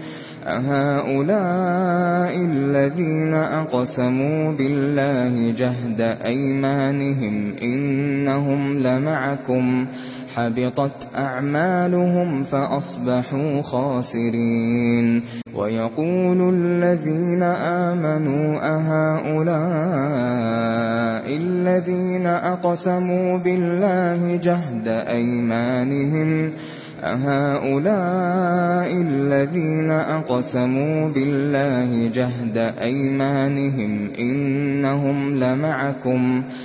أهؤلاء الذين أقسموا بالله جهد أيمانهم إنهم لمعكم. حبطت أعمالهم فأصبحوا خاسرين. ويقول الذين آمنوا أهؤلاء الذين أقسموا بالله جهد أيمانهم؟ أهؤلاء الذين أقسموا بالله جهد أيمانهم إنهم لمعكم. أهؤلاء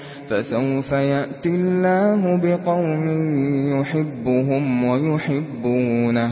فسوف يأتي الله بقوم يحبهم ويحبونه.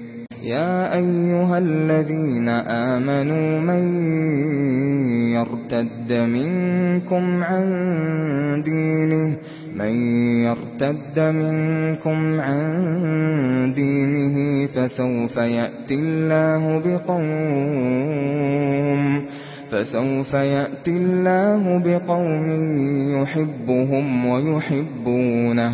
يا ايها الذين امنوا من يرتد منكم عن دينه من يرتد منكم عن دينه فسوف ياتي الله بقوم فسوف ياتي الله بقوم يحبهم ويحبونه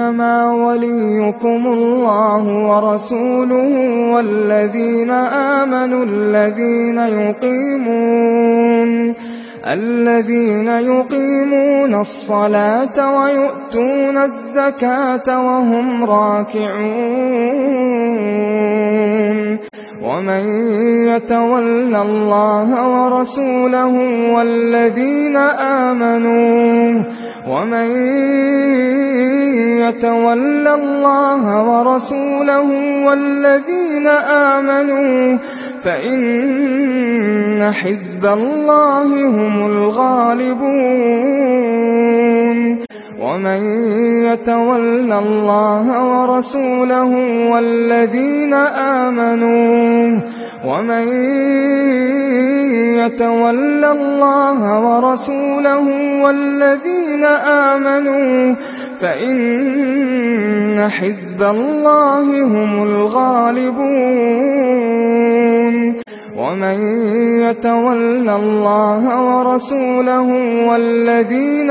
إنما وليكم الله ورسوله والذين آمنوا الذين يقيمون الذين يقيمون الصلاة ويؤتون الزكاة وهم راكعون ومن يتول الله ورسوله والذين آمنوا ومن يتولى الله ورسوله والذين آمنوا فإن حزب الله هم الغالبون ومن يتولى الله ورسوله والذين آمنوا ومن يتولى الله ورسوله والذين آمنوا فإن حزب الله هم الغالبون ومن يتولى الله ورسوله والذين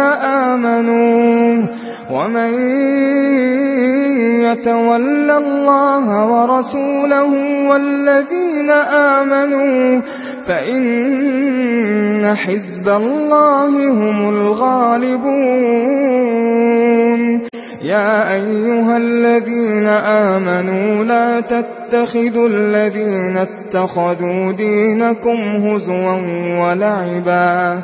آمنوا ومن يتولى الله ورسوله والذين آمنوا فإن حزب الله هم الغالبون. يا أيها الذين آمنوا لا تتخذوا الذين اتخذوا دينكم هزوا ولعبا.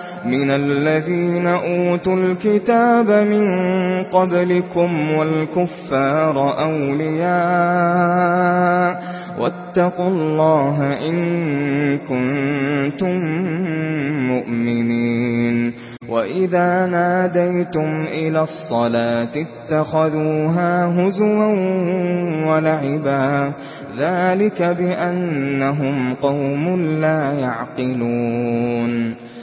مِنَ الَّذِينَ أُوتُوا الْكِتَابَ مِنْ قَبْلِكُمْ وَالْكُفَّارَ أَوْلِيَاءَ وَاتَّقُوا اللَّهَ إِن كُنتُم مُّؤْمِنِينَ وَإِذَا نَادَيْتُمْ إِلَى الصَّلَاةِ اتَّخَذُوهَا هُزُوًا وَلَعِبًا ذَلِكَ بِأَنَّهُمْ قَوْمٌ لَّا يَعْقِلُونَ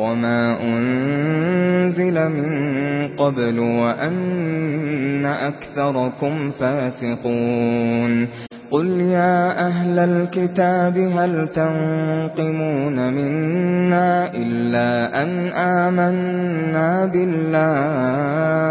وما أنزل من قبل وأن أكثركم فاسقون قل يا أهل الكتاب هل تنقمون منا إلا أن آمنا بالله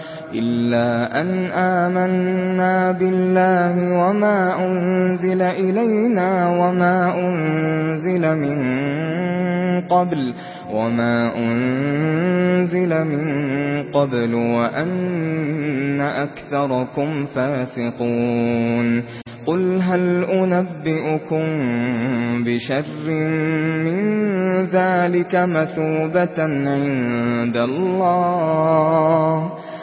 إلا أن آمنا بالله وما أنزل إلينا وما أنزل من قبل وما أنزل من قبل وأن أكثركم فاسقون قل هل أنبئكم بشر من ذلك مثوبة عند الله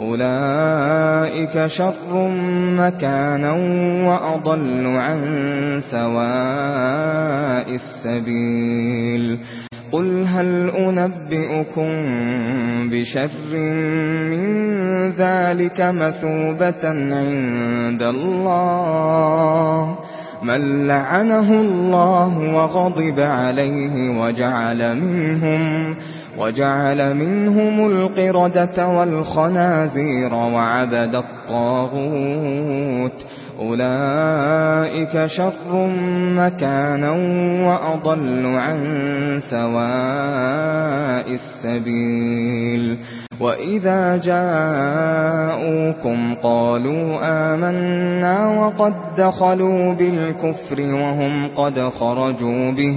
أولئك شر مكانا وأضل عن سواء السبيل قل هل أنبئكم بشر من ذلك مثوبة عند الله من لعنه الله وغضب عليه وجعل منهم وجعل منهم القردة والخنازير وعبد الطاغوت. أولئك شر مكانا وأضل عن سواء السبيل. وَإِذَا جَاءُوكُمْ قَالُوا آمَنَّا وَقَدْ دَخَلُوا بِالْكُفْرِ وَهُمْ قَدْ خَرَجُوا بِهِ.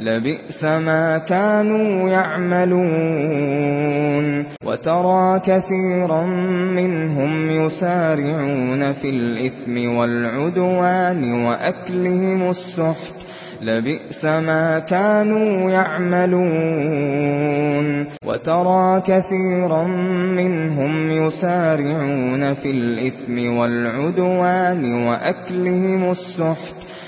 لبئس ما كانوا يعملون. وترى كثيرا منهم يسارعون في الإثم والعدوان وأكلهم السحت. لبئس ما كانوا يعملون. وترى كثيرا منهم يسارعون في الإثم والعدوان وأكلهم السحت.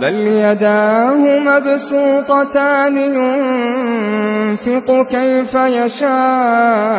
بل يداه مبسوطتان ينفق كيف يشاء.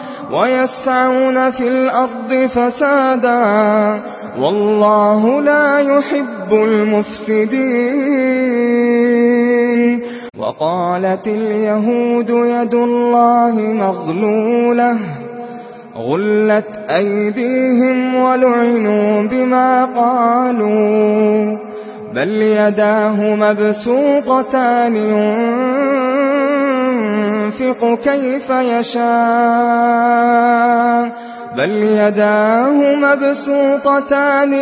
ويسعون في الأرض فسادا والله لا يحب المفسدين وقالت اليهود يد الله مغلولة غلت أيديهم ولعنوا بما قالوا بل يداه مبسوطتان ينفقون ينفق كيف يشاء. بل يداه مبسوطتان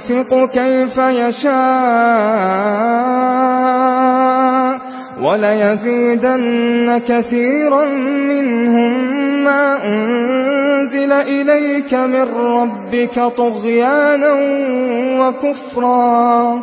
ينفق كيف يشاء. وليزيدن كثيرا منهم ما أنزل إليك من ربك طغيانا وكفرا.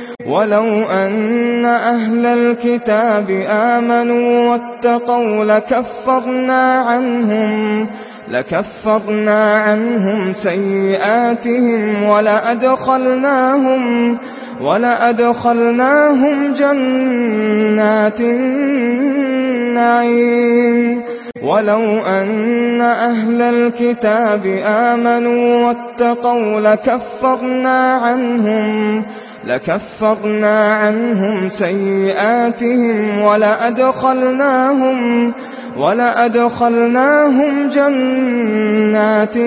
ولو أن أهل الكتاب آمنوا واتقوا لكفرنا عنهم لكفرنا عنهم سيئاتهم ولا أدخلناهم ولا أدخلناهم جنات النعيم. ولو أن أهل الكتاب آمنوا واتقوا لكفرنا عنهم لكفرنا عنهم سيئاتهم وَلَأَدْخَلْنَاهُمْ وَلَأَدْخَلْنَاهُمْ جنات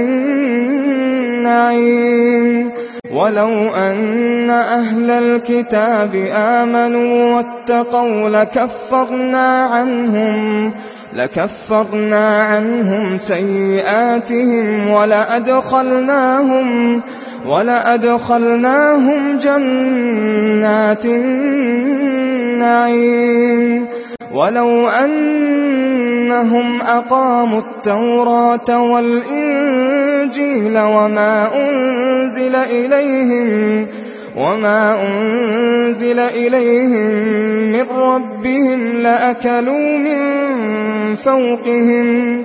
النعيم ولو أن أهل الكتاب آمنوا واتقوا لكفرنا عنهم لكفرنا عنهم سيئاتهم وَلَأَدْخَلْنَاهُمْ جنات وَلَأَدْخَلْنَاهُمْ جَنَّاتِ النَّعِيمِ. وَلَوْ أَنَّهُمْ أَقَامُوا التَّوْرَاةَ وَالْإِنْجِيلَ وَمَا أُنْزِلَ إِلَيْهِمْ وَمَا أُنْزِلَ إِلَيْهِمْ مِنْ رَبِّهِمْ لَأَكَلُوا مِنْ فَوْقِهِمْ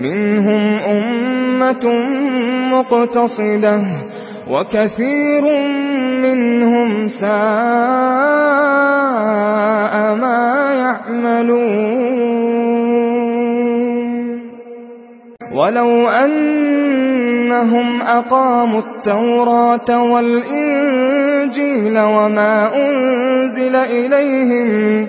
منهم أمة مقتصدة وكثير منهم ساء ما يعملون. ولو أنهم أقاموا التوراة والإنجيل وما أنزل إليهم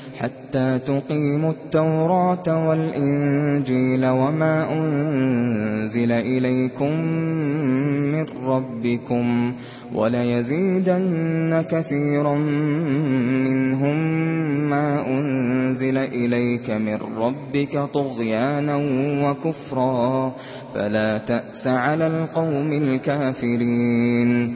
حتى تقيموا التوراة والإنجيل وما أنزل إليكم من ربكم ولا يزيدن كثيرا منهم ما أنزل إليك من ربك طغيانا وكفرا فلا تأس على القوم الكافرين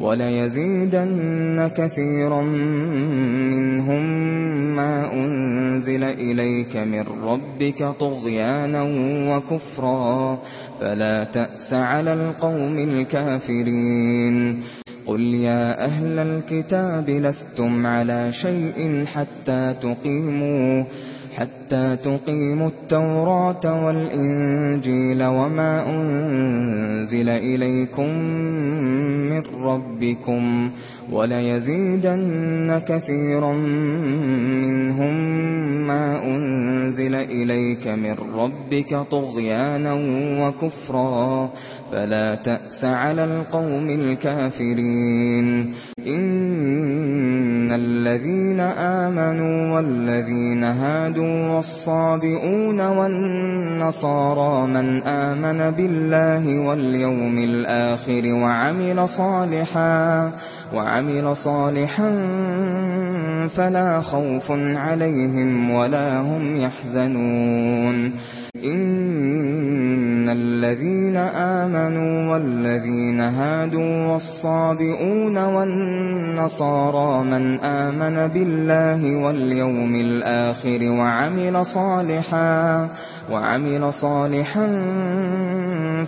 وَلَيَزِيدَنَّ كَثِيرًا مِنْهُمْ مَا أُنْزِلَ إِلَيْكَ مِنْ رَبِّكَ طُغْيَانًا وَكُفْرًا فَلَا تَأْسَ عَلَى الْقَوْمِ الْكَافِرِينَ. قُلْ يَا أَهْلَ الْكِتَابِ لَسْتُمْ عَلَى شَيْءٍ حَتَّى تُقِيمُوا حتى تقيموا التوراة والإنجيل وما أنزل إليكم من ربكم وَلَيَزِيدَنَّ كَثِيرًا مِنْهُمْ مَا أُنْزِلَ إِلَيْكَ مِنْ رَبِّكَ طُغْيَانًا وَكُفْرًا فَلَا تَأْسَ عَلَى الْقَوْمِ الْكَافِرِينَ. إِنَّ الَّذِينَ آمَنُوا وَالَّذِينَ هَادُوا وَالصَّابِئُونَ وَالنَّصَارَى مَنْ آمَنَ بِاللَّهِ وَالْيَوْمِ الْآخِرِ وَعَمِلَ صَالِحًا وعمل صالحا فلا خوف عليهم ولا هم يحزنون إن الذين آمنوا والذين هادوا والصابئون والنصارى من آمن بالله واليوم الآخر وعمل صالحا وعمل صالحا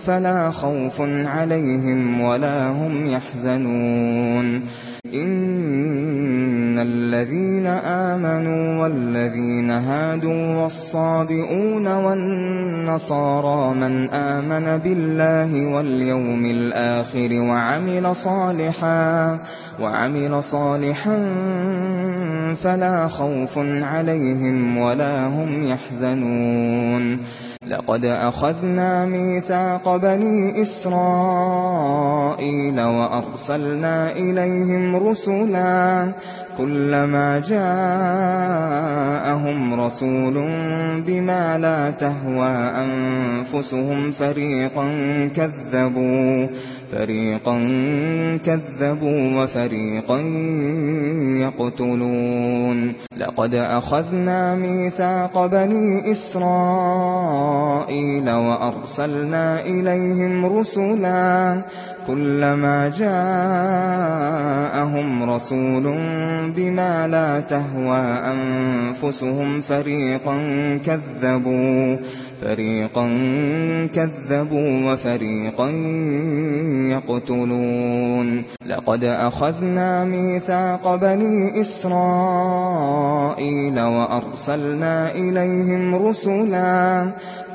فلا خوف عليهم ولا هم يحزنون مِنَ الَّذِينَ آمَنُوا وَالَّذِينَ هَادُوا وَالصَّابِئُونَ وَالنَّصَارَى مَنْ آمَنَ بِاللَّهِ وَالْيَوْمِ الْآخِرِ وَعَمِلَ صَالِحًا وَعَمِلَ صَالِحًا فَلَا خَوْفٌ عَلَيْهِمْ وَلَا هُمْ يَحْزَنُونَ لقد أخذنا ميثاق بني إسرائيل وأرسلنا إليهم رسلا كلما جاءهم رسول بما لا تهوى أنفسهم فريقا كذبوا فريقا كذبوا وفريقا يقتلون. لقد أخذنا ميثاق بني إسرائيل وأرسلنا إليهم رسلا كلما جاءهم رسول بما لا تهوى أنفسهم فريقا كذبوا فريقا كذبوا وفريقا يقتلون. لقد أخذنا ميثاق بني إسرائيل وأرسلنا إليهم رسلا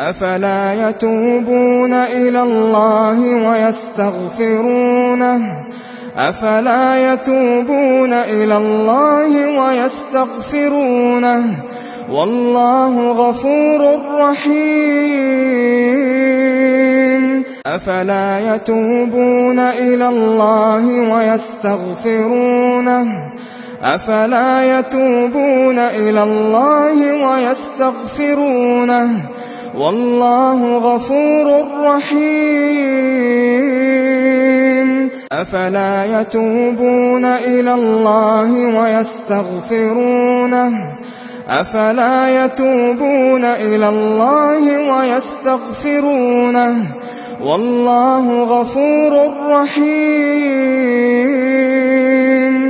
أفلا يتوبون إلى الله ويستغفرونه؟ أفلا يتوبون إلى الله ويستغفرونه؟ والله غفور رحيم. أفلا يتوبون إلى الله ويستغفرونه؟ أفلا يتوبون إلى الله ويستغفرونه؟ والله غفور رحيم أفلا يتوبون إلى الله ويستغفرونه أفلا يتوبون إلى الله ويستغفرونه والله غفور رحيم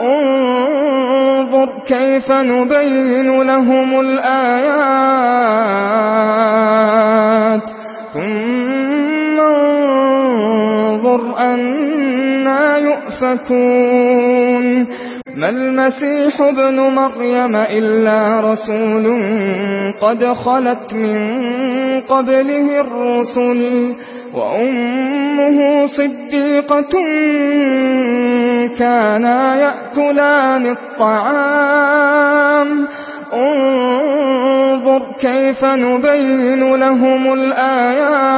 انظر كيف نبين لهم الآيات ثم انظر أنا يؤفكون ما المسيح ابن مريم إلا رسول قد خلت من قبله الرسل وأمه صديقة كانا يأكلان الطعام. انظر كيف نبين لهم الآيات.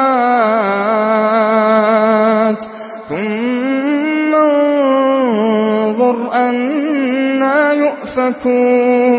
ثم انظر أنا يؤفكون.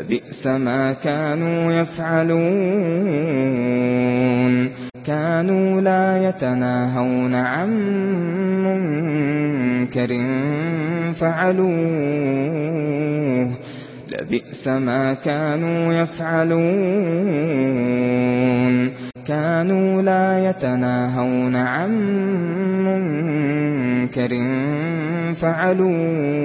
لبئس ما كانوا يفعلون. كانوا لا يتناهون عن منكر فعلوه. لبئس ما كانوا يفعلون. كانوا لا يتناهون عن منكر فعلوه.